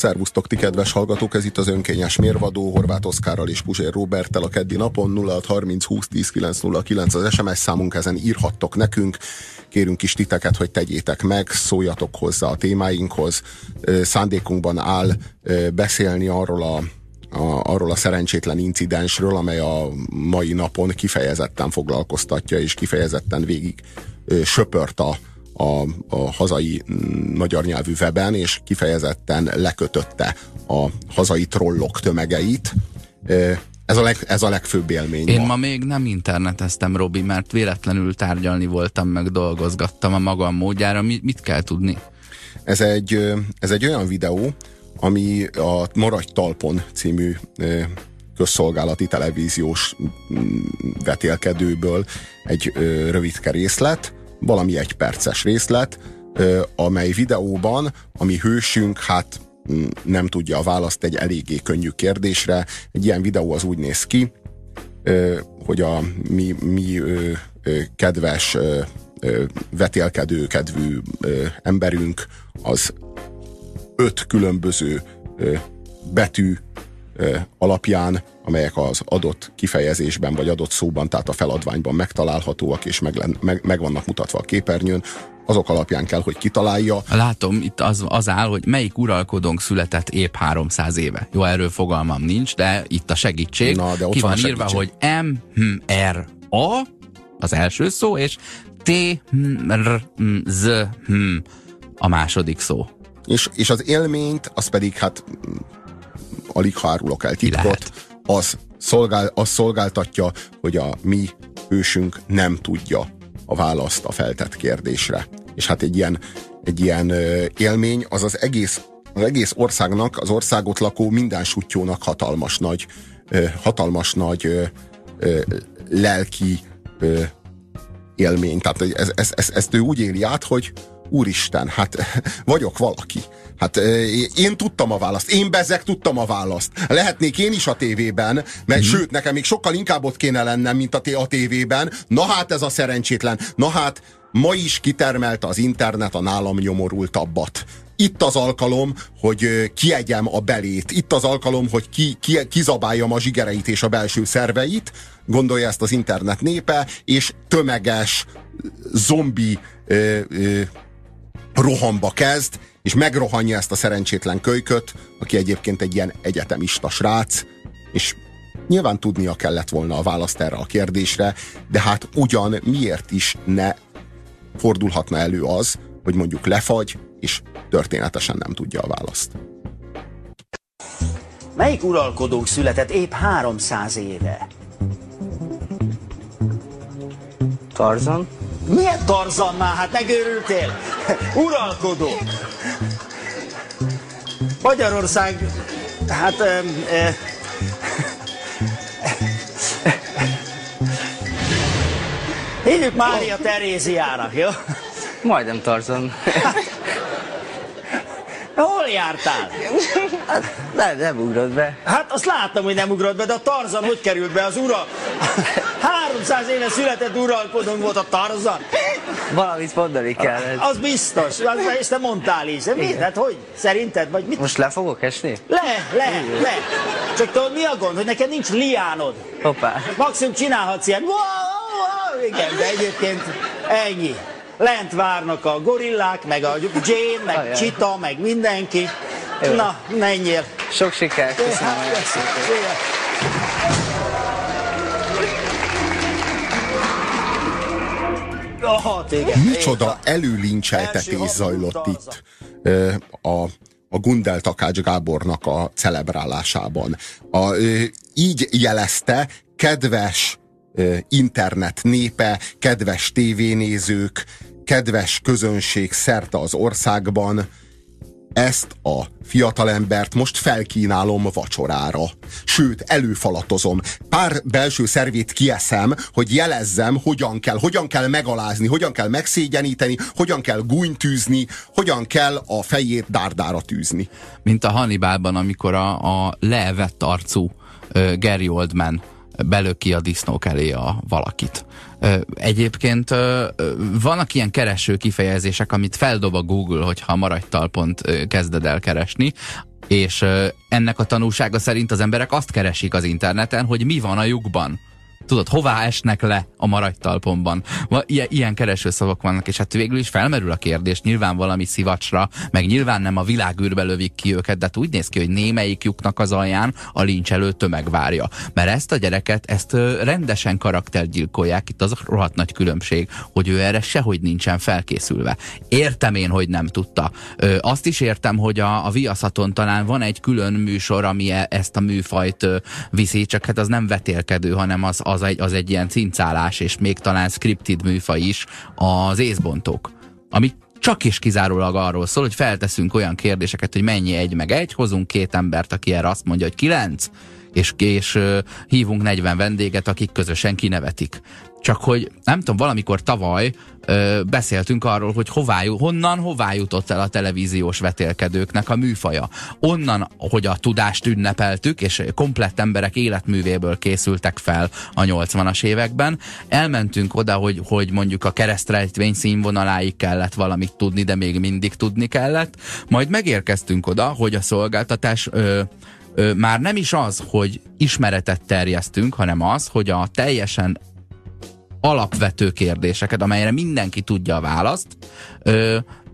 Szervusztok, ti kedves hallgatók, ez itt az önkényes mérvadó, Horváth Oszkárral és Puzsér Roberttel a keddi napon 0630 20 10 909 az SMS számunk, ezen írhattok nekünk, kérünk is titeket, hogy tegyétek meg, szóljatok hozzá a témáinkhoz. Szándékunkban áll beszélni arról a a, arról a szerencsétlen incidensről, amely a mai napon kifejezetten foglalkoztatja, és kifejezetten végig söpört a, a, a hazai mm, magyar nyelvű weben, és kifejezetten lekötötte a hazai trollok tömegeit. Ez a, leg, ez a legfőbb élmény. Én ma. ma még nem interneteztem, Robi, mert véletlenül tárgyalni voltam, meg dolgozgattam a magam módjára. Mit, mit kell tudni? Ez egy, ez egy olyan videó, ami a Maradj Talpon című közszolgálati televíziós mm, vetélkedőből egy rövidke részlet, valami egy perces részlet, amely videóban, ami hősünk, hát mm, nem tudja a választ egy eléggé könnyű kérdésre. Egy ilyen videó az úgy néz ki, hogy a mi, mi kedves vetélkedő kedvű emberünk az öt különböző betű alapján, amelyek az adott kifejezésben vagy adott szóban, tehát a feladványban megtalálhatóak és meg, meg, meg vannak mutatva a képernyőn, azok alapján kell, hogy kitalálja. Látom, itt az, az áll, hogy melyik uralkodónk született épp 300 éve. Jó, erről fogalmam nincs, de itt a segítség. Na, de ott Ki van, van írva, hogy M, M, R, A, az első szó, és T, M, R, M, Z, M, a második szó. És, és az élményt, az pedig hát alig hárulok el titkot, az, szolgál, az szolgáltatja, hogy a mi ősünk nem tudja a választ a feltett kérdésre. És hát egy ilyen, egy ilyen élmény az az egész, az egész országnak, az országot lakó minden sutyónak hatalmas nagy, hatalmas nagy lelki élmény. Tehát ez, ez, ez, ezt ő úgy éli át, hogy úristen, hát vagyok valaki. Hát én tudtam a választ, én bezek tudtam a választ. Lehetnék én is a tévében, mert mm-hmm. sőt, nekem még sokkal inkább ott kéne lennem, mint a, a tévében. Na hát ez a szerencsétlen. Na hát ma is kitermelte az internet a nálam nyomorultabbat itt az alkalom, hogy kiegyem a belét, itt az alkalom, hogy ki, ki, kizabáljam a zsigereit és a belső szerveit, gondolja ezt az internet népe, és tömeges, zombi ö, ö, rohamba kezd, és megrohanja ezt a szerencsétlen kölyköt, aki egyébként egy ilyen egyetemista srác, és nyilván tudnia kellett volna a választ erre a kérdésre, de hát ugyan miért is ne fordulhatna elő az, hogy mondjuk lefagy, és történetesen nem tudja a választ. Melyik uralkodónk született épp 300 éve? Tarzan? Milyen Tarzan már? Hát megőrültél? Uralkodó. Magyarország, hát... E, e, Hívjuk Mária Teréziának, jó? Majdnem Tarzan. Hol jártál? Hát, nem, nem ugrott be. Hát azt láttam, hogy nem ugrott be, de a Tarzan hogy került be az ura? 300 éve született uralkodónk volt a Tarzan. Valamit mondani kell. Ez. Az biztos, az, és te mondtál is. Mit? Hát hogy? Szerinted? Vagy mit? Most le fogok esni? Le, le, le. Csak tudod, mi a gond, hogy neked nincs liánod. Hoppá. Maximum csinálhatsz ilyen. Wow, wow, igen, de egyébként ennyi lent várnak a gorillák, meg a Jane, meg Ajaj. Csita, meg mindenki. Jó. Na, menjél. Sok sikert, köszönöm. Oh, Micsoda előlincseltetés zajlott itt a, a Gundel Takács Gábornak a celebrálásában. A, így jelezte kedves internet népe, kedves tévénézők, kedves közönség szerte az országban, ezt a fiatalembert most felkínálom vacsorára. Sőt, előfalatozom. Pár belső szervét kieszem, hogy jelezzem, hogyan kell, hogyan kell megalázni, hogyan kell megszégyeníteni, hogyan kell gúnytűzni, hogyan kell a fejét dárdára tűzni. Mint a Hannibalban, amikor a, a leevett arcú uh, Gary Oldman belöki a disznók elé a valakit. Egyébként vannak ilyen kereső kifejezések, amit feldob a Google, hogyha maradj talpont kezded el keresni. És ennek a tanulsága szerint az emberek azt keresik az interneten, hogy mi van a lyukban tudod, hová esnek le a maradtalpomban. Ilyen, ilyen keresőszavak vannak, és hát végül is felmerül a kérdés, nyilván valami szivacsra, meg nyilván nem a világűrbe lövik ki őket, de hát úgy néz ki, hogy némelyik lyuknak az alján a lincs előtt tömeg várja. Mert ezt a gyereket, ezt rendesen karaktergyilkolják, itt az a rohadt nagy különbség, hogy ő erre sehogy nincsen felkészülve. Értem én, hogy nem tudta. Ö, azt is értem, hogy a, a Viaszaton talán van egy külön műsor, ami e, ezt a műfajt ö, viszi, csak hát az nem vetélkedő, hanem az, az az egy, az egy ilyen cincálás, és még talán scripted műfa is, az észbontók. Ami csak is kizárólag arról szól, hogy felteszünk olyan kérdéseket, hogy mennyi egy meg egy, hozunk két embert, aki erre azt mondja, hogy kilenc, és, és hívunk 40 vendéget, akik közösen kinevetik. Csak hogy nem tudom, valamikor tavaly ö, beszéltünk arról, hogy hová, honnan, hová jutott el a televíziós vetélkedőknek a műfaja. Onnan, hogy a tudást ünnepeltük, és komplett emberek életművéből készültek fel a 80-as években. Elmentünk oda, hogy, hogy mondjuk a keresztrejtvény színvonaláig kellett valamit tudni, de még mindig tudni kellett. Majd megérkeztünk oda, hogy a szolgáltatás ö, már nem is az, hogy ismeretet terjesztünk, hanem az, hogy a teljesen alapvető kérdéseket, amelyre mindenki tudja a választ,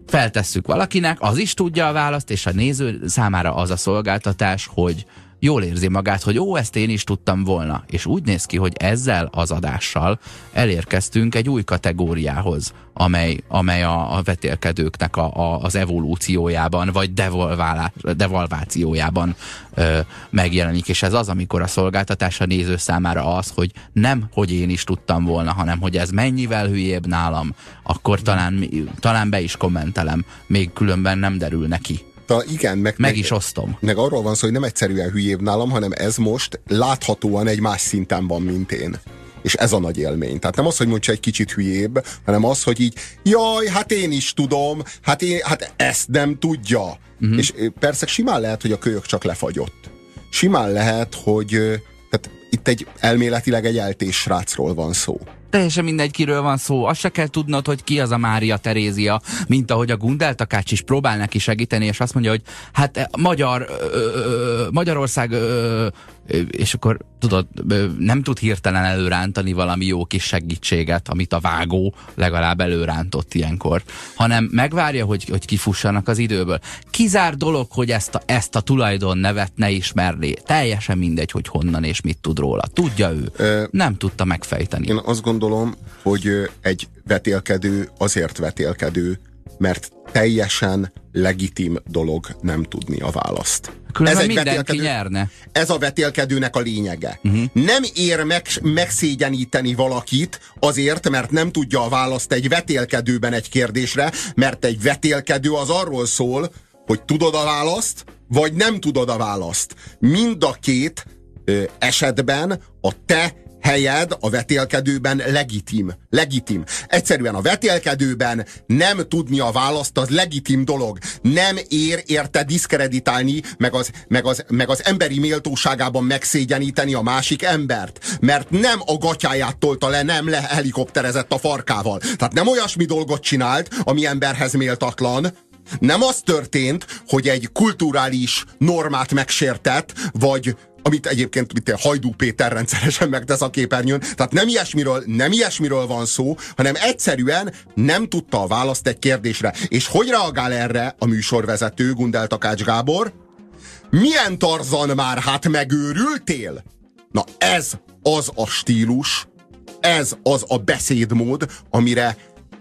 feltesszük valakinek, az is tudja a választ, és a néző számára az a szolgáltatás, hogy jól érzi magát, hogy ó, ezt én is tudtam volna. És úgy néz ki, hogy ezzel az adással elérkeztünk egy új kategóriához, amely, amely a, a vetélkedőknek a, a, az evolúciójában, vagy devolválá, devalvációjában ö, megjelenik. És ez az, amikor a szolgáltatás a néző számára az, hogy nem, hogy én is tudtam volna, hanem hogy ez mennyivel hülyébb nálam, akkor talán, talán be is kommentelem, még különben nem derül neki. Ta, igen, meg, meg, meg is osztom. Meg arról van szó, hogy nem egyszerűen hülyébb nálam, hanem ez most láthatóan egy más szinten van, mint én. És ez a nagy élmény. Tehát nem az, hogy mondja egy kicsit hülyébb, hanem az, hogy így, jaj, hát én is tudom, hát, én, hát ezt nem tudja. Uh-huh. És persze simán lehet, hogy a kölyök csak lefagyott. Simán lehet, hogy tehát itt egy elméletileg egy eltés srácról van szó teljesen mindegy, kiről van szó. Azt se kell tudnod, hogy ki az a Mária Terézia, mint ahogy a Gundel Takács is próbál neki segíteni, és azt mondja, hogy hát e, Magyar, ö, ö, Magyarország ö, és akkor tudod, nem tud hirtelen előrántani valami jó kis segítséget, amit a vágó legalább előrántott ilyenkor, hanem megvárja, hogy, hogy kifussanak az időből. Kizár dolog, hogy ezt a, ezt a tulajdon nevet ne ismerné. Teljesen mindegy, hogy honnan és mit tud róla. Tudja ő. Ö, nem tudta megfejteni. Én azt gondolom, hogy egy vetélkedő azért vetélkedő, mert teljesen legitim dolog nem tudni a választ. Különben ez egy mindenki nyerne. Ez a vetélkedőnek a lényege. Uh-huh. Nem ér meg, megszégyeníteni valakit azért, mert nem tudja a választ egy vetélkedőben egy kérdésre, mert egy vetélkedő az arról szól, hogy tudod a választ, vagy nem tudod a választ. Mind a két ö, esetben a te helyed a vetélkedőben legitim. Legitim. Egyszerűen a vetélkedőben nem tudni a választ, az legitim dolog. Nem ér érte diszkreditálni, meg az, meg, az, meg az emberi méltóságában megszégyeníteni a másik embert. Mert nem a gatyáját tolta le, nem le helikopterezett a farkával. Tehát nem olyasmi dolgot csinált, ami emberhez méltatlan, nem az történt, hogy egy kulturális normát megsértett, vagy amit egyébként mit Hajdú Péter rendszeresen megtesz a képernyőn. Tehát nem ilyesmiről, nem ilyesmiről van szó, hanem egyszerűen nem tudta a választ egy kérdésre. És hogy reagál erre a műsorvezető Gundel Takács Gábor? Milyen Tarzan már, hát megőrültél? Na ez az a stílus, ez az a beszédmód, amire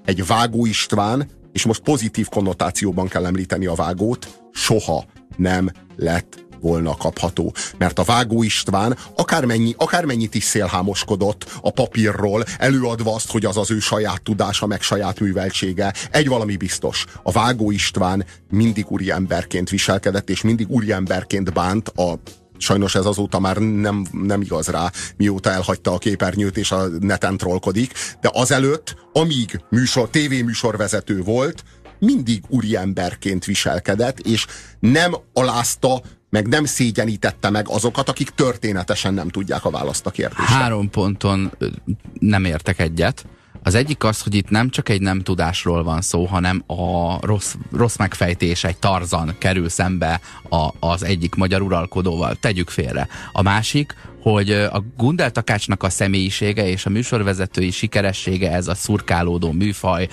egy Vágó István, és most pozitív konnotációban kell említeni a vágót, soha nem lett volna kapható. Mert a Vágó István akármennyi, akármennyit is szélhámoskodott a papírról, előadva azt, hogy az az ő saját tudása, meg saját műveltsége. Egy valami biztos. A Vágó István mindig úriemberként viselkedett, és mindig úriemberként bánt a Sajnos ez azóta már nem, nem igaz rá, mióta elhagyta a képernyőt és a neten trollkodik, de azelőtt, amíg műsor, tévéműsorvezető volt, mindig úriemberként viselkedett, és nem alázta meg nem szégyenítette meg azokat, akik történetesen nem tudják a választ a kérdésre. Három ponton nem értek egyet. Az egyik az, hogy itt nem csak egy nem tudásról van szó, hanem a rossz, rossz megfejtés, egy tarzan kerül szembe a, az egyik magyar uralkodóval. Tegyük félre. A másik, hogy a Gundel Takácsnak a személyisége és a műsorvezetői sikeressége, ez a szurkálódó műfaj,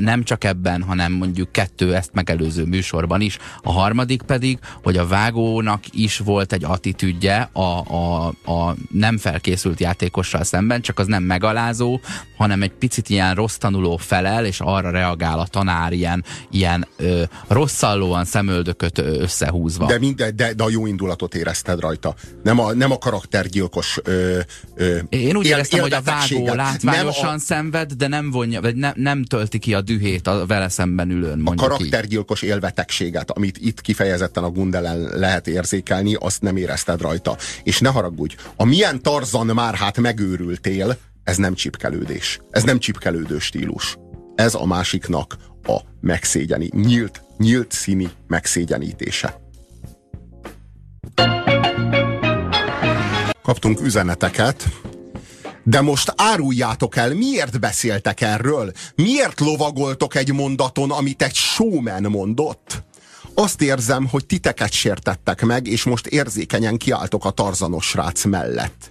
nem csak ebben, hanem mondjuk kettő ezt megelőző műsorban is. A harmadik pedig, hogy a vágónak is volt egy attitűdje a, a, a nem felkészült játékossal szemben, csak az nem megalázó, hanem egy picit ilyen rossz tanuló felel, és arra reagál a tanár ilyen, ilyen ö, rosszallóan szemöldököt összehúzva. De, minden, de, de a jó indulatot érezted rajta. Nem a, nem a karaktergyilkos ö, ö, Én úgy él, éreztem, hogy a vágó látványosan nem a, szenved, de nem vonja, vagy ne, nem tölti ki a dühét a vele szemben ülőn. A karaktergyilkos így. élvetegséget, amit itt kifejezetten a Gundelen lehet érzékelni, azt nem érezted rajta. És ne haragudj, a milyen Tarzan már hát megőrültél, ez nem csipkelődés. Ez nem csipkelődő stílus. Ez a másiknak a megszégyeni, nyílt, nyílt színi megszégyenítése. Kaptunk üzeneteket, de most áruljátok el, miért beszéltek erről? Miért lovagoltok egy mondaton, amit egy showman mondott? Azt érzem, hogy titeket sértettek meg, és most érzékenyen kiálltok a tarzanos srác mellett.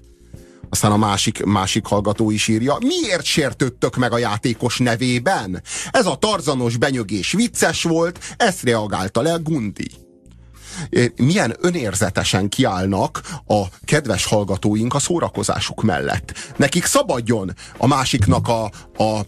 Aztán a másik, másik hallgató is írja, miért sértődtök meg a játékos nevében? Ez a tarzanos benyögés vicces volt, ezt reagálta le Gundi milyen önérzetesen kiállnak a kedves hallgatóink a szórakozásuk mellett. Nekik szabadjon a másiknak a, a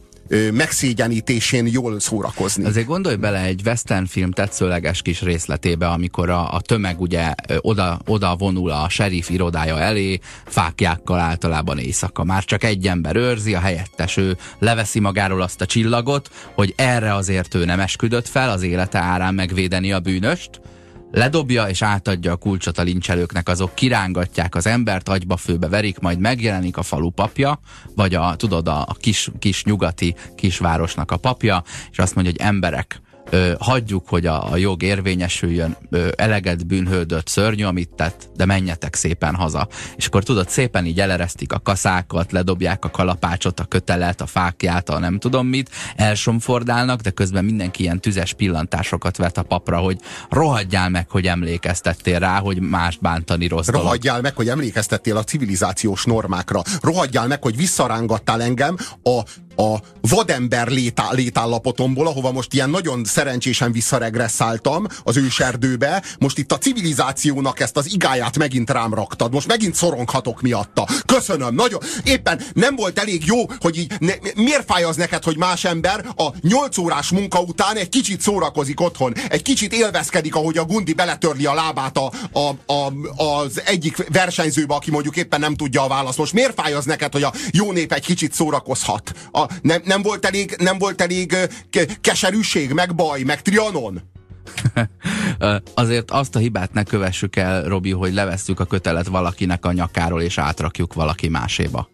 megszégyenítésén jól szórakozni. Azért gondolj bele egy western film tetszőleges kis részletébe, amikor a, a tömeg ugye oda, oda vonul a sheriff irodája elé, fákjákkal általában éjszaka. Már csak egy ember őrzi, a helyettes ő leveszi magáról azt a csillagot, hogy erre azért ő nem esküdött fel, az élete árán megvédeni a bűnöst, ledobja és átadja a kulcsot a lincselőknek, azok kirángatják az embert, agyba főbe verik, majd megjelenik a falu papja, vagy a, tudod, a kis, kis nyugati kisvárosnak a papja, és azt mondja, hogy emberek, ö, hagyjuk, hogy a, a jog érvényesüljön, ö, eleget bűnhődött szörnyű, amit tett, de menjetek szépen haza. És akkor tudod, szépen így eleresztik a kaszákat, ledobják a kalapácsot, a kötelet, a fákját, a nem tudom mit, elsomfordálnak, de közben mindenki ilyen tüzes pillantásokat vet a papra, hogy rohadjál meg, hogy emlékeztettél rá, hogy más bántani rossz Rohadjál dolog. meg, hogy emlékeztettél a civilizációs normákra. Rohadjál meg, hogy visszarángattál engem a a vadember létá, létállapotomból, ahova most ilyen nagyon szerencsésen visszaregresszáltam az őserdőbe, most itt a civilizációnak ezt az igáját megint rám raktad, most megint szoronghatok miatta. Köszönöm, nagyon. Éppen nem volt elég jó, hogy így, ne, miért fáj az neked, hogy más ember a 8 órás munka után egy kicsit szórakozik otthon, egy kicsit élvezkedik, ahogy a Gundi beletörli a lábát a, a, a, az egyik versenyzőbe, aki mondjuk éppen nem tudja a választ. Most miért fáj az neked, hogy a jó nép egy kicsit szórakozhat? A, nem, nem, volt elég, nem volt elég keserűség, meg baj, meg trianon? Azért azt a hibát ne kövessük el, Robi, hogy levesszük a kötelet valakinek a nyakáról, és átrakjuk valaki máséba.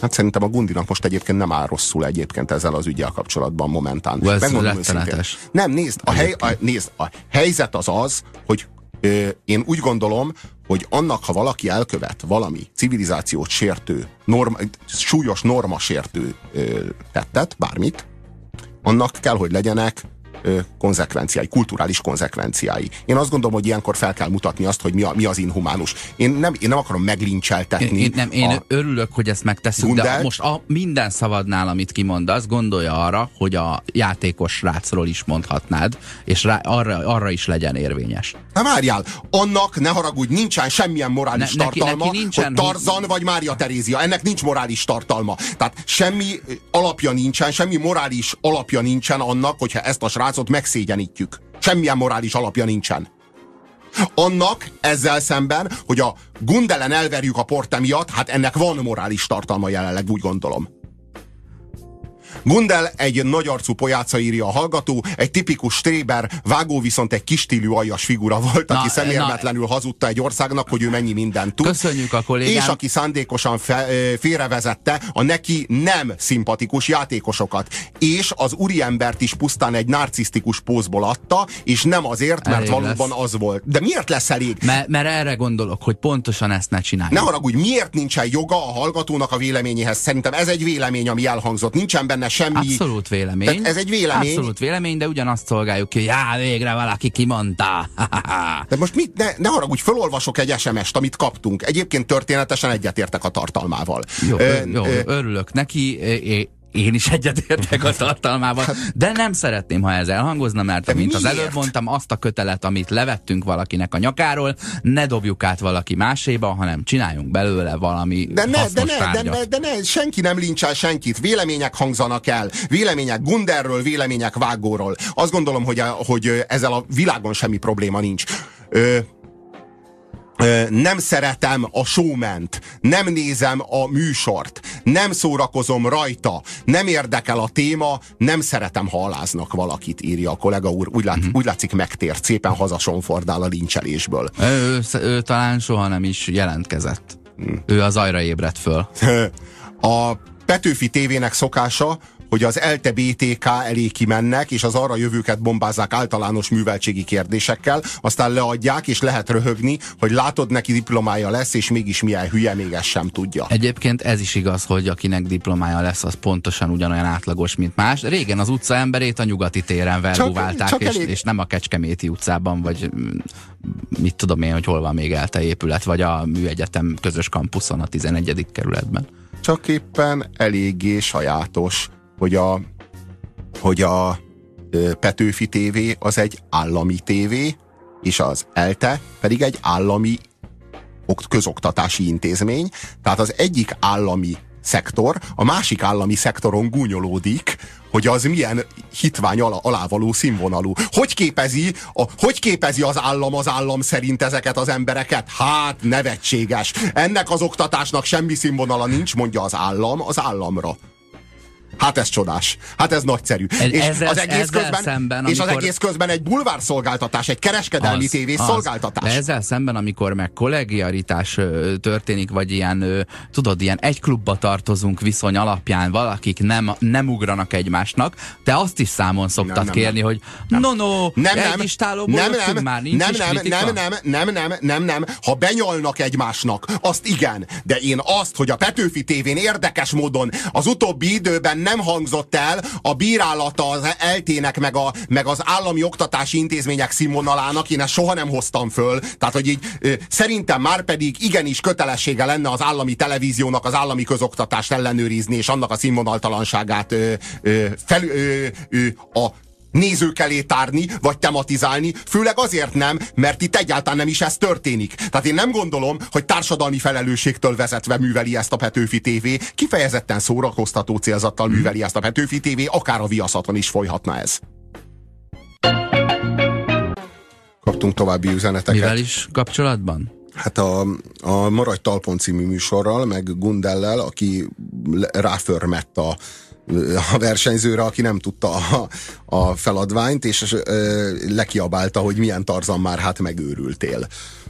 Hát szerintem a Gundinak most egyébként nem áll rosszul egyébként ezzel az ügyel kapcsolatban momentán. Ez rettenetes. Nem, nézd, a, hely, a, nézd, a helyzet az az, hogy én úgy gondolom, hogy annak, ha valaki elkövet valami civilizációt sértő, norma, súlyos norma sértő tettet, bármit, annak kell, hogy legyenek konzekvenciái, kulturális konzekvenciái. Én azt gondolom, hogy ilyenkor fel kell mutatni azt, hogy mi, a, mi az inhumánus. Én nem, én nem akarom meglincseltetni. Én, nem, én örülök, hogy ezt megteszünk, Gundelt. de most a minden szavadnál, amit kimondasz, gondolja arra, hogy a játékos rácról is mondhatnád, és rá, arra, arra is legyen érvényes. Na várjál, annak ne haragudj, nincsen semmilyen morális ne, tartalma, neki nincsen, hogy Tarzan hogy... vagy Mária Terézia, ennek nincs morális tartalma. Tehát semmi alapja nincsen, semmi morális alapja nincsen annak, hogyha ezt a srác srácot megszégyenítjük. Semmilyen morális alapja nincsen. Annak ezzel szemben, hogy a Gundelen elverjük a porte miatt, hát ennek van morális tartalma jelenleg, úgy gondolom. Gundel egy nagy arcú pojáca írja a hallgató, egy tipikus stréber, vágó viszont egy kistílű aljas figura volt, aki szemérmetlenül na, hazudta egy országnak, hogy ő mennyi mindent tud. Köszönjük a kollégám. És aki szándékosan fe, félrevezette a neki nem szimpatikus játékosokat. És az úriembert is pusztán egy narcisztikus pózból adta, és nem azért, mert elég valóban lesz. az volt. De miért lesz elég? M- mert erre gondolok, hogy pontosan ezt ne csináljuk. Ne haragudj, miért nincsen joga a hallgatónak a véleményéhez? Szerintem ez egy vélemény, ami elhangzott. Nincsen benne semmi... Abszolút vélemény. Tehát ez egy vélemény. Abszolút vélemény, de ugyanazt szolgáljuk ki, hogy já, végre valaki kimondta. de most mit? Ne, ne haragudj, felolvasok egy SMS-t, amit kaptunk. Egyébként történetesen egyetértek a tartalmával. Jó, ö, jó ö, örülök neki én is egyetértek a tartalmával, hát- de nem szeretném, ha ez elhangozna, mert de mint miért? az előbb mondtam, azt a kötelet, amit levettünk valakinek a nyakáról, ne dobjuk át valaki máséba, hanem csináljunk belőle valami de ne, de ne, de ne, de ne, senki nem lincsel senkit, vélemények hangzanak el, vélemények Gunderről, vélemények Vágóról. Azt gondolom, hogy, a, hogy ezzel a világon semmi probléma nincs. Ö, nem szeretem a showment, nem nézem a műsort, nem szórakozom rajta, nem érdekel a téma, nem szeretem, ha aláznak valakit, írja a kollega úr. Úgy, lát, uh-huh. úgy látszik megtért, szépen hazasonfordál a lincselésből. Ő, ő, ő talán soha nem is jelentkezett. Hmm. Ő az ajra ébredt föl. a Petőfi tévének szokása, hogy az ELTE BTK elé kimennek, és az arra jövőket bombázzák általános műveltségi kérdésekkel, aztán leadják, és lehet röhögni, hogy látod, neki diplomája lesz, és mégis milyen hülye, még ezt sem tudja. Egyébként ez is igaz, hogy akinek diplomája lesz, az pontosan ugyanolyan átlagos, mint más. Régen az utca emberét a nyugati téren csak, csak és, elég... és nem a Kecskeméti utcában, vagy mm, mit tudom én, hogy hol van még ELTE épület, vagy a műegyetem közös kampuszon a 11. kerületben. Csak éppen eléggé sajátos hogy a, hogy a Petőfi TV az egy állami tévé, és az ELTE pedig egy állami közoktatási intézmény, tehát az egyik állami szektor, a másik állami szektoron gúnyolódik, hogy az milyen hitvány alá, alávaló színvonalú. Hogy képezi, a, hogy képezi az állam az állam szerint ezeket az embereket? Hát nevetséges. Ennek az oktatásnak semmi színvonala nincs, mondja az állam az államra. Hát ez csodás. Hát ez nagyszerű. Ez, és ezzel, az egész közben, szemben, és az egész közben egy bulvár szolgáltatás, egy kereskedelmi az, tévés az, szolgáltatás. De ezzel szemben, amikor meg kollegiaritás történik, vagy ilyen, tudod, ilyen egy klubba tartozunk viszony alapján, valakik nem, nem ugranak egymásnak, te azt is számon szoktad nem, nem, kérni, nem. hogy no, no, nem, nem, egy nem, nem, már nincs nem, nem, nem, nem, nem, nem, nem, nem, ha benyalnak egymásnak, azt igen, de én azt, hogy a Petőfi tévén érdekes módon az utóbbi időben nem hangzott el a bírálata az eltének, meg, a, meg az állami oktatási intézmények színvonalának, én ezt soha nem hoztam föl. Tehát, hogy így szerintem már pedig igenis kötelessége lenne az állami televíziónak az állami közoktatást ellenőrizni, és annak a színvonaltalanságát ö, ö, fel, ö, ö, a nézők elé tárni, vagy tematizálni, főleg azért nem, mert itt egyáltalán nem is ez történik. Tehát én nem gondolom, hogy társadalmi felelősségtől vezetve műveli ezt a Petőfi TV, kifejezetten szórakoztató célzattal hmm. műveli ezt a Petőfi TV, akár a viaszaton is folyhatna ez. Kaptunk további üzeneteket. Mivel is kapcsolatban? Hát a, a Maradj Talpon című műsorral, meg Gundellel, aki ráförmett a a versenyzőre, aki nem tudta a, a feladványt, és ö, lekiabálta, hogy milyen tarzan már hát megőrültél.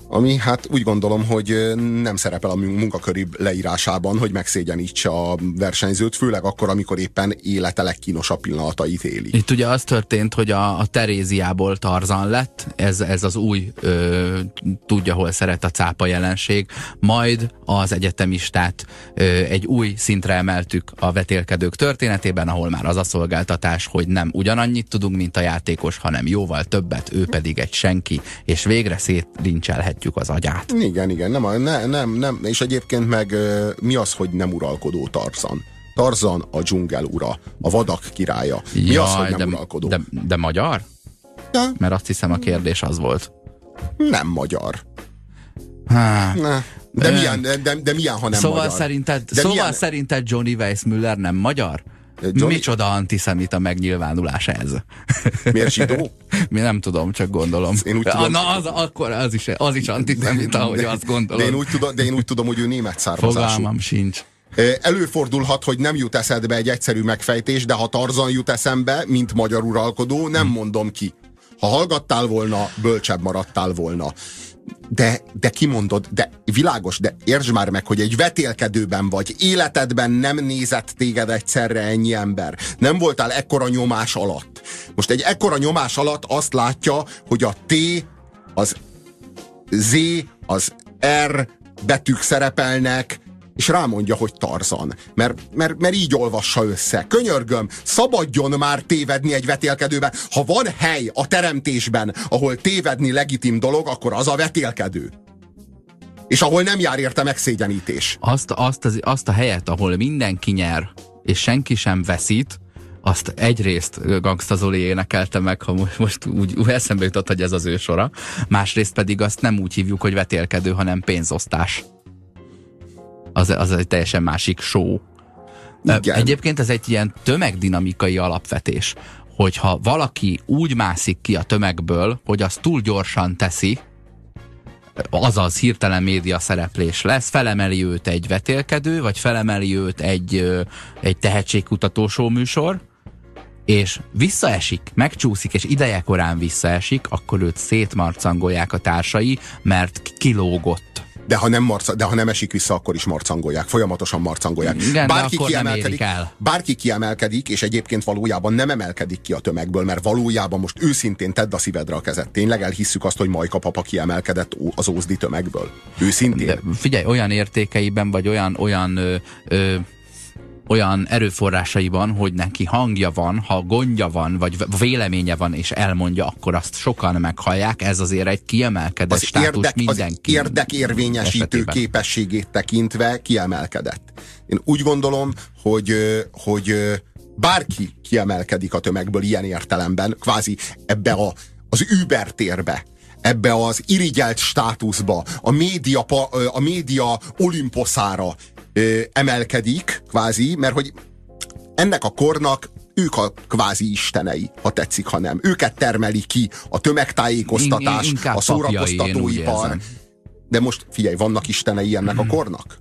Ami hát úgy gondolom, hogy nem szerepel a munkaköri leírásában, hogy megszégyenítse a versenyzőt, főleg akkor, amikor éppen élete legkínosabb pillanatait éli. Itt ugye az történt, hogy a, a Teréziából Tarzan lett, ez, ez az új ö, tudja, hol szeret a cápa jelenség, majd az egyetemistát ö, egy új szintre emeltük a vetélkedők történetében, ahol már az a szolgáltatás, hogy nem ugyanannyit tudunk, mint a játékos, hanem jóval többet, ő pedig egy senki, és végre szétlincselhet megnyitjuk az agyát. Igen, igen, nem, nem, nem, nem. és egyébként meg mi az, hogy nem uralkodó Tarzan? Tarzan a dzsungel ura, a vadak királya. Mi Jaj, az, hogy nem de, uralkodó? De, de magyar? De? Mert azt hiszem a kérdés az volt. Nem magyar. Há. Ne. De, milyen, de, de milyen, ha nem szóval magyar? Szerinted, de szóval milyen... szerinted Johnny Weissmuller nem magyar? Johnny... Micsoda antiszemita megnyilvánulás ez? Miért zsidó? Mi nem tudom, csak gondolom. Én úgy tudom, Na, az, akkor az is, az is antiszemita, hogy azt gondolom. De én, úgy tudom, de én úgy tudom, hogy ő német származású. Fogalmam sincs. Előfordulhat, hogy nem jut eszedbe egy egyszerű megfejtés, de ha Tarzan jut eszembe, mint magyar uralkodó, nem mondom ki. Ha hallgattál volna, bölcsebb maradtál volna. De, de kimondod, de világos, de értsd már meg, hogy egy vetélkedőben vagy, életedben nem nézett téged egyszerre ennyi ember. Nem voltál ekkora nyomás alatt. Most egy ekkora nyomás alatt azt látja, hogy a T, az Z, az R betűk szerepelnek, és rámondja, hogy Tarzan. Mert, mert, mert így olvassa össze. Könyörgöm, szabadjon már tévedni egy vetélkedőben. Ha van hely a teremtésben, ahol tévedni legitim dolog, akkor az a vetélkedő. És ahol nem jár érte megszégyenítés. Azt, azt, az, azt a helyet, ahol mindenki nyer, és senki sem veszít, azt egyrészt Gangsta Zoli énekelte meg, ha most, most úgy, úgy eszembe jutott, hogy ez az ő sora, másrészt pedig azt nem úgy hívjuk, hogy vetélkedő, hanem pénzosztás az, az egy teljesen másik show. Igen. Egyébként ez egy ilyen tömegdinamikai alapvetés, hogyha valaki úgy mászik ki a tömegből, hogy az túl gyorsan teszi, azaz hirtelen média szereplés lesz, felemeli őt egy vetélkedő, vagy felemeli őt egy, egy tehetségkutató műsor, és visszaesik, megcsúszik, és ideje korán visszaesik, akkor őt szétmarcangolják a társai, mert kilógott de ha nem, marca, de ha nem esik vissza, akkor is marcangolják, folyamatosan marcangolják. Igen, bárki, kiemelkedik, el. bárki kiemelkedik, és egyébként valójában nem emelkedik ki a tömegből, mert valójában most őszintén tedd a szívedre a kezet. Tényleg elhisszük azt, hogy Majka papa kiemelkedett az ózdi tömegből. Őszintén. De figyelj, olyan értékeiben, vagy olyan, olyan ö, ö, olyan erőforrásaiban, hogy neki hangja van, ha gondja van, vagy véleménye van, és elmondja, akkor azt sokan meghallják. Ez azért egy kiemelkedett az státus érdek, mindenki. Az érdekérvényesítő esetében. képességét tekintve kiemelkedett. Én úgy gondolom, hogy, hogy bárki kiemelkedik a tömegből ilyen értelemben, kvázi ebbe a, az Uber térbe, ebbe az irigyelt státuszba, a média, a média olimposzára ö, emelkedik, kvázi, mert hogy ennek a kornak ők a kvázi istenei, ha tetszik, ha nem. Őket termeli ki a tömegtájékoztatás, a szórakoztatóipar. De most figyelj, vannak istenei ennek a kornak?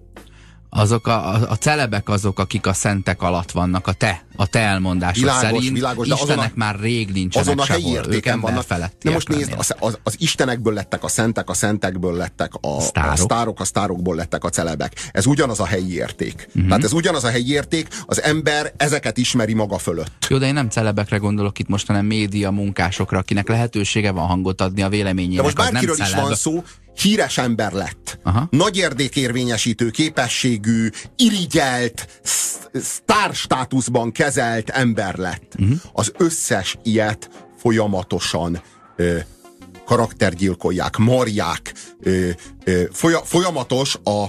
Azok a, a, a celebek azok, akik a szentek alatt vannak, a te, a te elmondásod világos, szerint. Világos, de Istenek a, már rég nincsenek azon a helyi sehol, ők vannak. felett. Na most nézd, az, az, az istenekből lettek a szentek, a szentekből lettek a sztárok, a, sztárok, a sztárokból lettek a celebek. Ez ugyanaz a helyi érték. Uh-huh. Tehát ez ugyanaz a helyi érték, az ember ezeket ismeri maga fölött. Jó, de én nem celebekre gondolok itt most, hanem média munkásokra, akinek lehetősége van hangot adni a véleményének. De most bárkiről is van szó, híres ember lett. Aha. Nagy érdékérvényesítő képességű, irigyelt, sztárstátuszban kezelt ember lett. Uh-huh. Az összes ilyet folyamatosan ö, karaktergyilkolják, marják, ö, ö, folya, folyamatos a,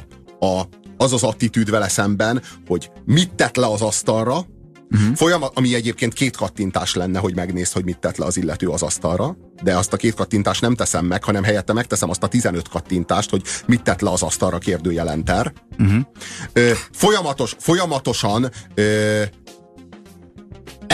a, az az attitűd vele szemben, hogy mit tett le az asztalra, Uh-huh. Folyamat, ami egyébként két kattintás lenne, hogy megnézd, hogy mit tett le az illető az asztalra, de azt a két kattintást nem teszem meg, hanem helyette megteszem azt a 15 kattintást, hogy mit tett le az asztalra kérdőjelenter. Uh-huh. Ö, folyamatos, folyamatosan ö,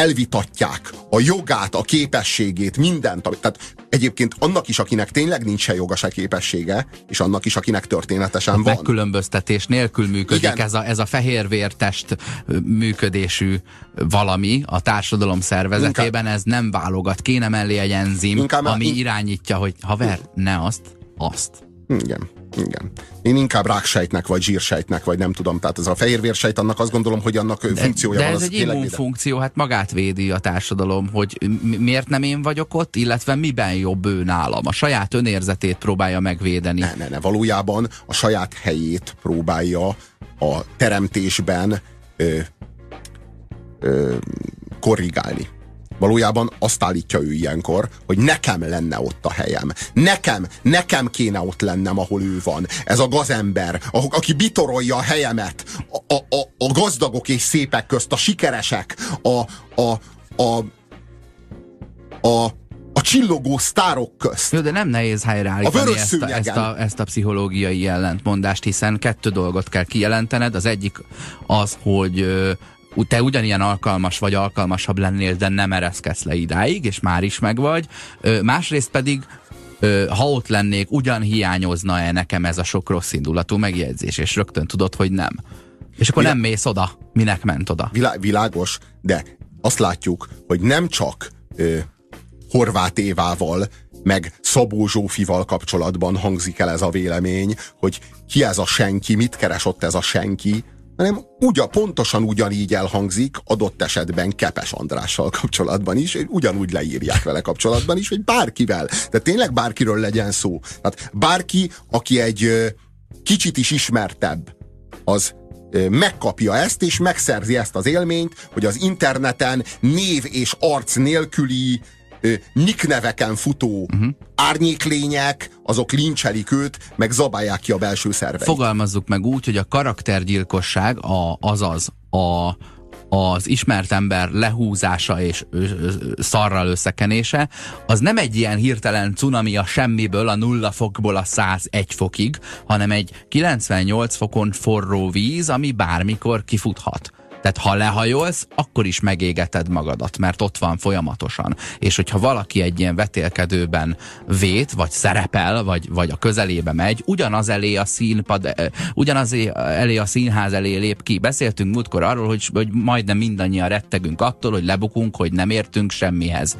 elvitatják a jogát, a képességét, mindent. Tehát egyébként annak is, akinek tényleg nincs se joga, se képessége, és annak is, akinek történetesen a van. Megkülönböztetés nélkül működik ez a, ez a fehérvértest működésű valami a társadalom szervezetében, Inkább. ez nem válogat. Kéne mellé egy enzim, ami in... irányítja, hogy haver, ne azt, azt. Igen. Igen. Én inkább ráksejtnek, vagy zsírsejtnek, vagy nem tudom. Tehát ez a fehérvérsejt, annak azt gondolom, hogy annak de, funkciója de van. ez egy immunfunkció, hát magát védi a társadalom, hogy miért nem én vagyok ott, illetve miben jobb ő nálam. A saját önérzetét próbálja megvédeni. Ne, ne, ne. Valójában a saját helyét próbálja a teremtésben ö, ö, korrigálni. Valójában azt állítja ő ilyenkor, hogy nekem lenne ott a helyem. Nekem, nekem kéne ott lennem, ahol ő van. Ez a gazember, aki bitorolja a helyemet. A, a, a, a gazdagok és szépek közt, a sikeresek, a, a, a, a, a csillogó sztárok közt. Jó, de nem nehéz helyreállítani ezt a, ezt, a, ezt a pszichológiai ellentmondást, hiszen kettő dolgot kell kijelentened. Az egyik az, hogy te ugyanilyen alkalmas vagy alkalmasabb lennél, de nem ereszkedsz le idáig, és már is megvagy. Másrészt pedig ha ott lennék, ugyan hiányozna-e nekem ez a sok rossz indulatú megjegyzés, és rögtön tudod, hogy nem. És akkor Vilá... nem mész oda. Minek ment oda? Vilá... Világos, de azt látjuk, hogy nem csak ö, Horváth Évával, meg Szabó Zsófival kapcsolatban hangzik el ez a vélemény, hogy ki ez a senki, mit keres ott ez a senki, hanem ugyan, pontosan ugyanígy elhangzik adott esetben Kepes Andrással kapcsolatban is, ugyanúgy leírják vele kapcsolatban is, hogy bárkivel. De tényleg bárkiről legyen szó. Tehát bárki, aki egy kicsit is ismertebb, az megkapja ezt, és megszerzi ezt az élményt, hogy az interneten név és arc nélküli nick neveken futó uh-huh. árnyéklények, azok lincselik őt, meg zabálják ki a belső szerveit. Fogalmazzuk meg úgy, hogy a karaktergyilkosság, a, azaz a, az ismert ember lehúzása és szarral összekenése, az nem egy ilyen hirtelen cunami a semmiből, a nulla fokból a 101 fokig, hanem egy 98 fokon forró víz, ami bármikor kifuthat. Tehát ha lehajolsz, akkor is megégeted magadat, mert ott van folyamatosan. És hogyha valaki egy ilyen vetélkedőben vét, vagy szerepel, vagy, vagy a közelébe megy, ugyanaz elé a színpad, eh, ugyanaz elé a színház elé lép ki. Beszéltünk múltkor arról, hogy, hogy majdnem mindannyian rettegünk attól, hogy lebukunk, hogy nem értünk semmihez.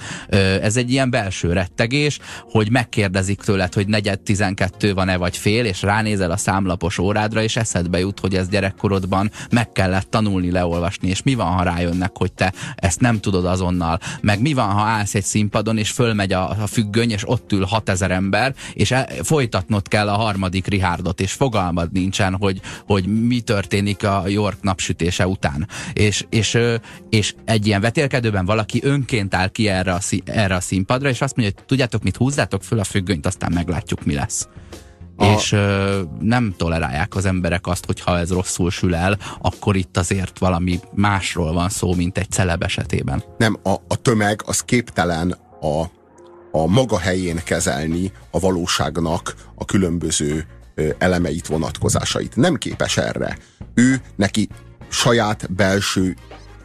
Ez egy ilyen belső rettegés, hogy megkérdezik tőled, hogy negyed tizenkettő van-e vagy fél, és ránézel a számlapos órádra, és eszedbe jut, hogy ez gyerekkorodban meg kellett tanulni le olvasni, és mi van, ha rájönnek, hogy te ezt nem tudod azonnal, meg mi van, ha állsz egy színpadon, és fölmegy a, a függöny, és ott ül 6000 ember, és el, folytatnod kell a harmadik Rihárdot, és fogalmad nincsen, hogy, hogy mi történik a York napsütése után. És, és, és egy ilyen vetélkedőben valaki önként áll ki erre a, erre a színpadra, és azt mondja, hogy tudjátok mit, húzzátok föl a függönyt, aztán meglátjuk, mi lesz. A... És ö, nem tolerálják az emberek azt, hogy ha ez rosszul sül el, akkor itt azért valami másról van szó, mint egy celeb esetében. Nem, a, a tömeg az képtelen a, a maga helyén kezelni a valóságnak a különböző elemeit, vonatkozásait. Nem képes erre. Ő neki saját belső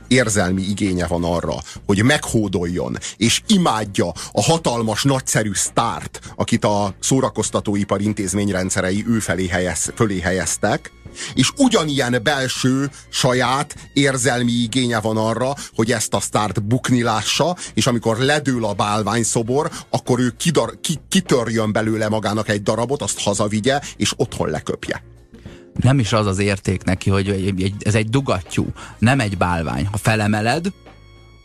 érzelmi igénye van arra, hogy meghódoljon, és imádja a hatalmas, nagyszerű sztárt, akit a szórakoztatóipar intézményrendszerei ő felé helyez, fölé helyeztek, és ugyanilyen belső, saját érzelmi igénye van arra, hogy ezt a sztárt bukni lássa, és amikor ledől a bálványszobor, akkor ő kidar, ki, kitörjön belőle magának egy darabot, azt hazavigye, és otthon leköpje nem is az az érték neki, hogy ez egy dugattyú, nem egy bálvány. Ha felemeled,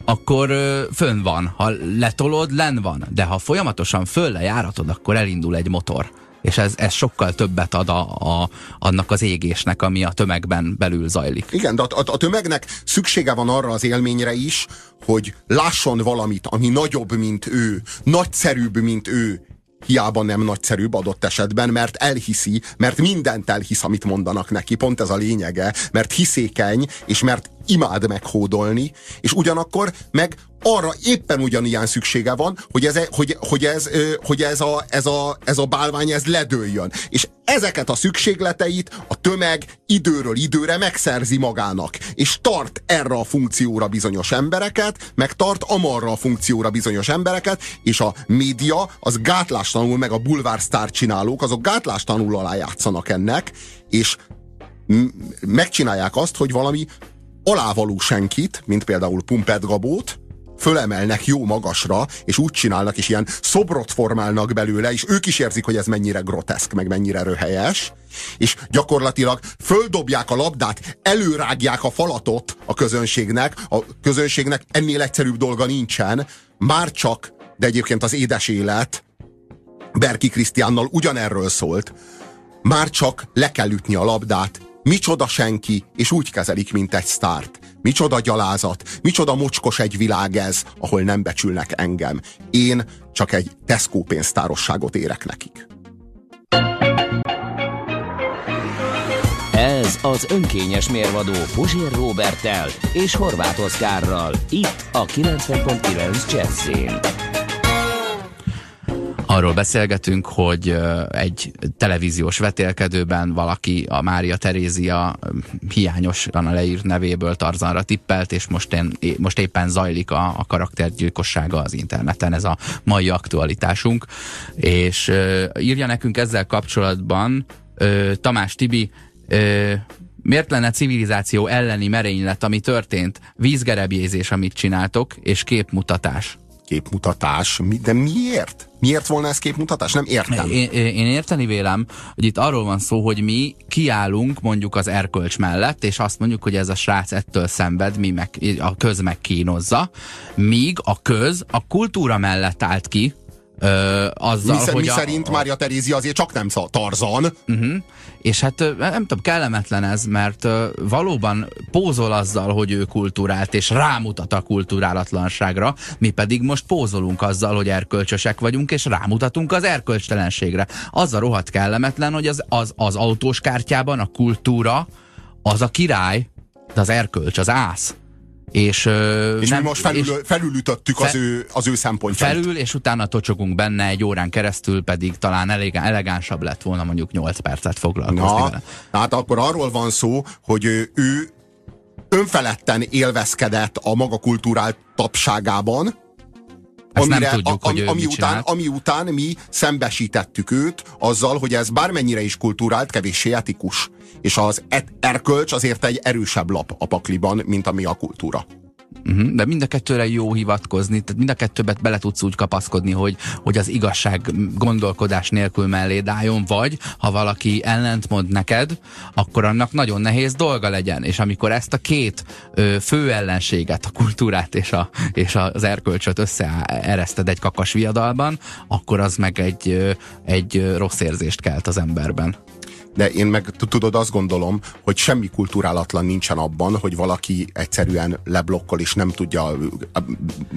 akkor fönn van. Ha letolod, len van. De ha folyamatosan fölle járatod, akkor elindul egy motor. És ez, ez sokkal többet ad a, a, annak az égésnek, ami a tömegben belül zajlik. Igen, de a, a, a tömegnek szüksége van arra az élményre is, hogy lásson valamit, ami nagyobb, mint ő, nagyszerűbb, mint ő, hiába nem nagyszerűbb adott esetben, mert elhiszi, mert mindent elhisz, amit mondanak neki, pont ez a lényege, mert hiszékeny, és mert imád meghódolni, és ugyanakkor meg arra éppen ugyanilyen szüksége van, hogy ez, hogy, hogy ez, hogy ez, a, ez, a, ez a bálvány ez ledőljön. És ezeket a szükségleteit a tömeg időről időre megszerzi magának, és tart erre a funkcióra bizonyos embereket, meg tart amarra a funkcióra bizonyos embereket, és a média az gátlástalanul, meg a bulvársztár csinálók, azok gátlástalanul alá játszanak ennek, és megcsinálják azt, hogy valami alávaló senkit, mint például Pumpet Gabót, fölemelnek jó magasra, és úgy csinálnak, és ilyen szobrot formálnak belőle, és ők is érzik, hogy ez mennyire groteszk, meg mennyire röhelyes, és gyakorlatilag földobják a labdát, előrágják a falatot a közönségnek, a közönségnek ennél egyszerűbb dolga nincsen, már csak, de egyébként az édes élet Berki Krisztiánnal ugyanerről szólt, már csak le kell ütni a labdát, Micsoda senki, és úgy kezelik, mint egy sztárt. Micsoda gyalázat, micsoda mocskos egy világ ez, ahol nem becsülnek engem. Én csak egy Tesco pénztárosságot érek nekik. Ez az önkényes mérvadó Puzsér Robertel és Horváth Oszkárral. Itt a 90.9 Jazzin. Arról beszélgetünk, hogy egy televíziós vetélkedőben valaki a Mária Terézia hiányosan leírt nevéből Tarzanra tippelt, és most, én, most éppen zajlik a, a karaktergyilkossága az interneten, ez a mai aktualitásunk. És írja nekünk ezzel kapcsolatban Tamás Tibi, Miért lenne civilizáció elleni merénylet, ami történt? Vízgerebjézés, amit csináltok, és képmutatás. Képmutatás? De miért? Miért volna ez képmutatás? Nem értem. Én, én érteni vélem, hogy itt arról van szó, hogy mi kiállunk mondjuk az erkölcs mellett, és azt mondjuk, hogy ez a srác ettől szenved, mi meg, a köz megkínozza, míg a köz a kultúra mellett állt ki, Ö, azzal, mi, hogy mi a, szerint a, Mária Terézia azért csak nem Tarzan. Uh-huh. És hát nem tudom, kellemetlen ez, mert valóban pózol azzal, hogy ő kultúrált, és rámutat a kulturálatlanságra, mi pedig most pózolunk azzal, hogy erkölcsösek vagyunk, és rámutatunk az erkölcstelenségre. Az a rohadt kellemetlen, hogy az, az, az autós kártyában a kultúra az a király, de az erkölcs, az ász. És, és nem, mi most felül, és felülütöttük fe, az, ő, az ő szempontjait. Felül, és utána tocsogunk benne egy órán keresztül, pedig talán elég, elegánsabb lett volna mondjuk 8 percet foglalkozni Na, vele. Hát akkor arról van szó, hogy ő, ő önfeledten élvezkedett a maga kultúrál tapságában, ezt amire, nem tudjuk, a, hogy ami, után, ami után mi szembesítettük őt azzal, hogy ez bármennyire is kultúrált, kevéssé etikus. És az et, erkölcs azért egy erősebb lap a pakliban, mint ami a kultúra. Uh-huh, de mind a kettőre jó hivatkozni, tehát mind a kettőbet bele tudsz úgy kapaszkodni, hogy, hogy az igazság gondolkodás nélkül mellé álljon, vagy ha valaki ellentmond neked, akkor annak nagyon nehéz dolga legyen, és amikor ezt a két ö, fő ellenséget, a kultúrát és, a, és az erkölcsöt összeereszted egy kakas viadalban, akkor az meg egy, ö, egy rossz érzést kelt az emberben de én meg tudod, azt gondolom, hogy semmi kulturálatlan nincsen abban, hogy valaki egyszerűen leblokkol, és nem tudja,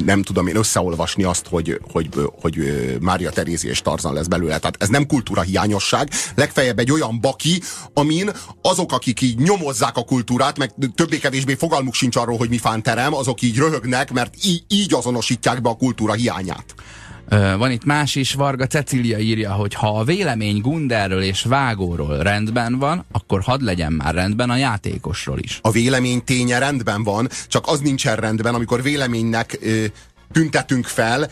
nem tudom én összeolvasni azt, hogy, hogy, hogy Mária Terézi és Tarzan lesz belőle. Tehát ez nem kultúra hiányosság, legfeljebb egy olyan baki, amin azok, akik így nyomozzák a kultúrát, meg többé-kevésbé fogalmuk sincs arról, hogy mi fánterem, azok így röhögnek, mert így, így azonosítják be a kultúra hiányát. Van itt más is, Varga Cecília írja, hogy ha a vélemény Gunderről és Vágóról rendben van, akkor hadd legyen már rendben a játékosról is. A vélemény ténye rendben van, csak az nincsen rendben, amikor véleménynek ö, tüntetünk fel